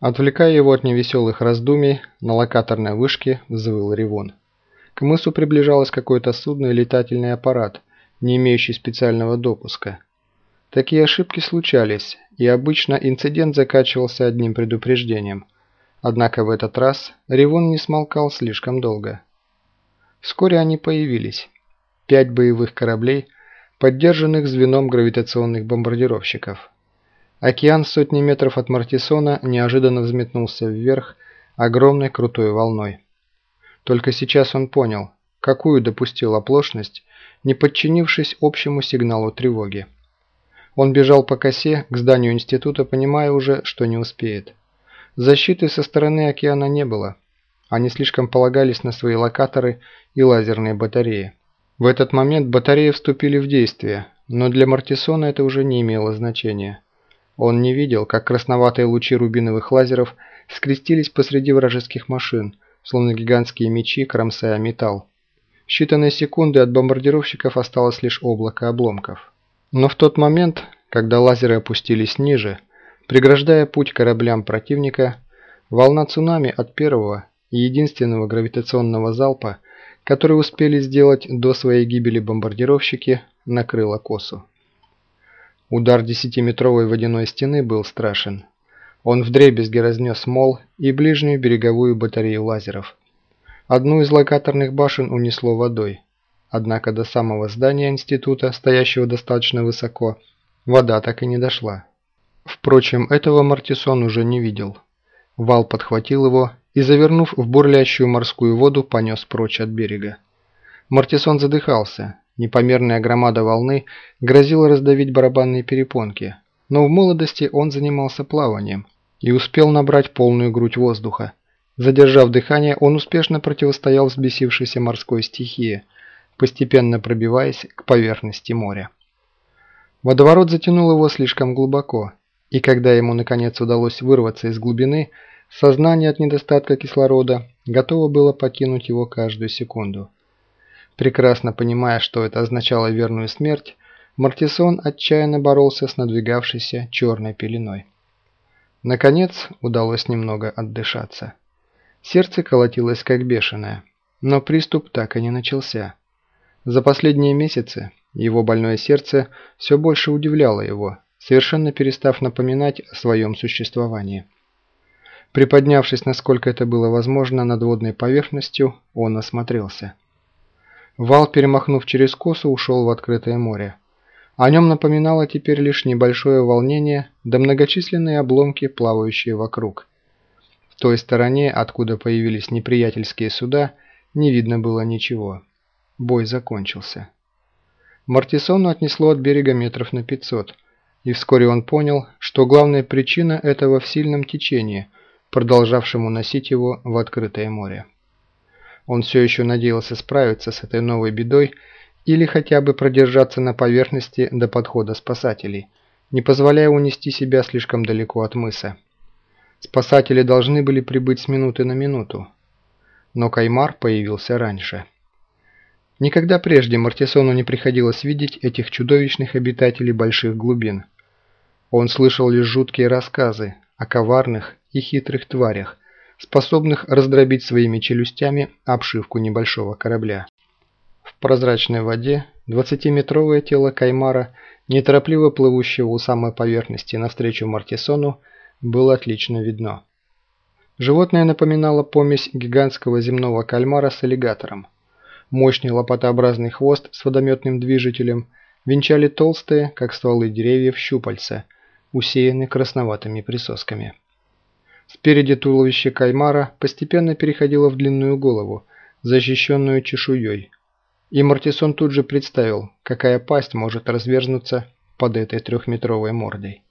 Отвлекая его от невеселых раздумий, на локаторной вышке взвыл ревун. К мысу приближалось какое-то судно и летательный аппарат, не имеющий специального допуска. Такие ошибки случались, и обычно инцидент заканчивался одним предупреждением. Однако в этот раз ревун не смолкал слишком долго. Вскоре они появились. Пять боевых кораблей, поддержанных звеном гравитационных бомбардировщиков. Океан сотни метров от Мартисона неожиданно взметнулся вверх огромной крутой волной. Только сейчас он понял, какую допустил оплошность, не подчинившись общему сигналу тревоги. Он бежал по косе к зданию института, понимая уже, что не успеет. Защиты со стороны океана не было. Они слишком полагались на свои локаторы и лазерные батареи. В этот момент батареи вступили в действие, но для Мартисона это уже не имело значения. Он не видел, как красноватые лучи рубиновых лазеров скрестились посреди вражеских машин, словно гигантские мечи, кромсая металл. Считанные секунды от бомбардировщиков осталось лишь облако обломков. Но в тот момент, когда лазеры опустились ниже, преграждая путь кораблям противника, волна цунами от первого и единственного гравитационного залпа, который успели сделать до своей гибели бомбардировщики, накрыла косу. Удар десятиметровой водяной стены был страшен. Он вдребезги разнес мол и ближнюю береговую батарею лазеров. Одну из локаторных башен унесло водой. Однако до самого здания института, стоящего достаточно высоко, вода так и не дошла. Впрочем, этого Мартисон уже не видел. Вал подхватил его и, завернув в бурлящую морскую воду, понес прочь от берега. Мартисон задыхался, Непомерная громада волны грозила раздавить барабанные перепонки, но в молодости он занимался плаванием и успел набрать полную грудь воздуха. Задержав дыхание, он успешно противостоял взбесившейся морской стихии, постепенно пробиваясь к поверхности моря. Водоворот затянул его слишком глубоко, и когда ему наконец удалось вырваться из глубины, сознание от недостатка кислорода готово было покинуть его каждую секунду. Прекрасно понимая, что это означало верную смерть, Мартисон отчаянно боролся с надвигавшейся черной пеленой. Наконец удалось немного отдышаться. Сердце колотилось как бешеное, но приступ так и не начался. За последние месяцы его больное сердце все больше удивляло его, совершенно перестав напоминать о своем существовании. Приподнявшись, насколько это было возможно, над водной поверхностью, он осмотрелся. Вал, перемахнув через косу, ушел в открытое море. О нем напоминало теперь лишь небольшое волнение да многочисленные обломки, плавающие вокруг. В той стороне, откуда появились неприятельские суда, не видно было ничего. Бой закончился. Мартисону отнесло от берега метров на 500, и вскоре он понял, что главная причина этого в сильном течении, продолжавшем уносить его в открытое море. Он все еще надеялся справиться с этой новой бедой или хотя бы продержаться на поверхности до подхода спасателей, не позволяя унести себя слишком далеко от мыса. Спасатели должны были прибыть с минуты на минуту. Но Каймар появился раньше. Никогда прежде Мартисону не приходилось видеть этих чудовищных обитателей больших глубин. Он слышал лишь жуткие рассказы о коварных и хитрых тварях, способных раздробить своими челюстями обшивку небольшого корабля. В прозрачной воде 20-метровое тело каймара, неторопливо плывущего у самой поверхности навстречу Мартисону, было отлично видно. Животное напоминало помесь гигантского земного кальмара с аллигатором. Мощный лопатообразный хвост с водометным движителем венчали толстые, как стволы деревьев, щупальца, усеянные красноватыми присосками. Спереди туловище каймара постепенно переходило в длинную голову, защищенную чешуей. И Мартисон тут же представил, какая пасть может разверзнуться под этой трехметровой мордой.